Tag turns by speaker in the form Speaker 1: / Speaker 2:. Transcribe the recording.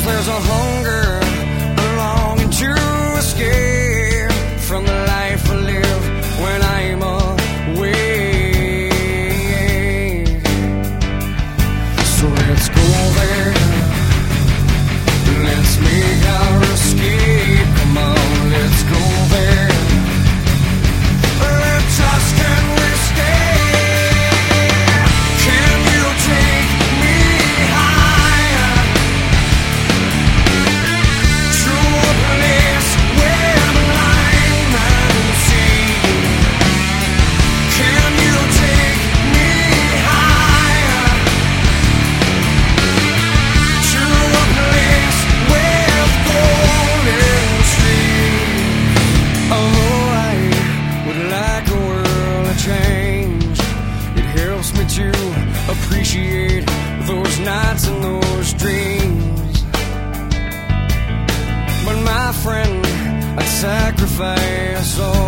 Speaker 1: There's a hunger those nights and those dreams. But my friend, I'd sacrifice all.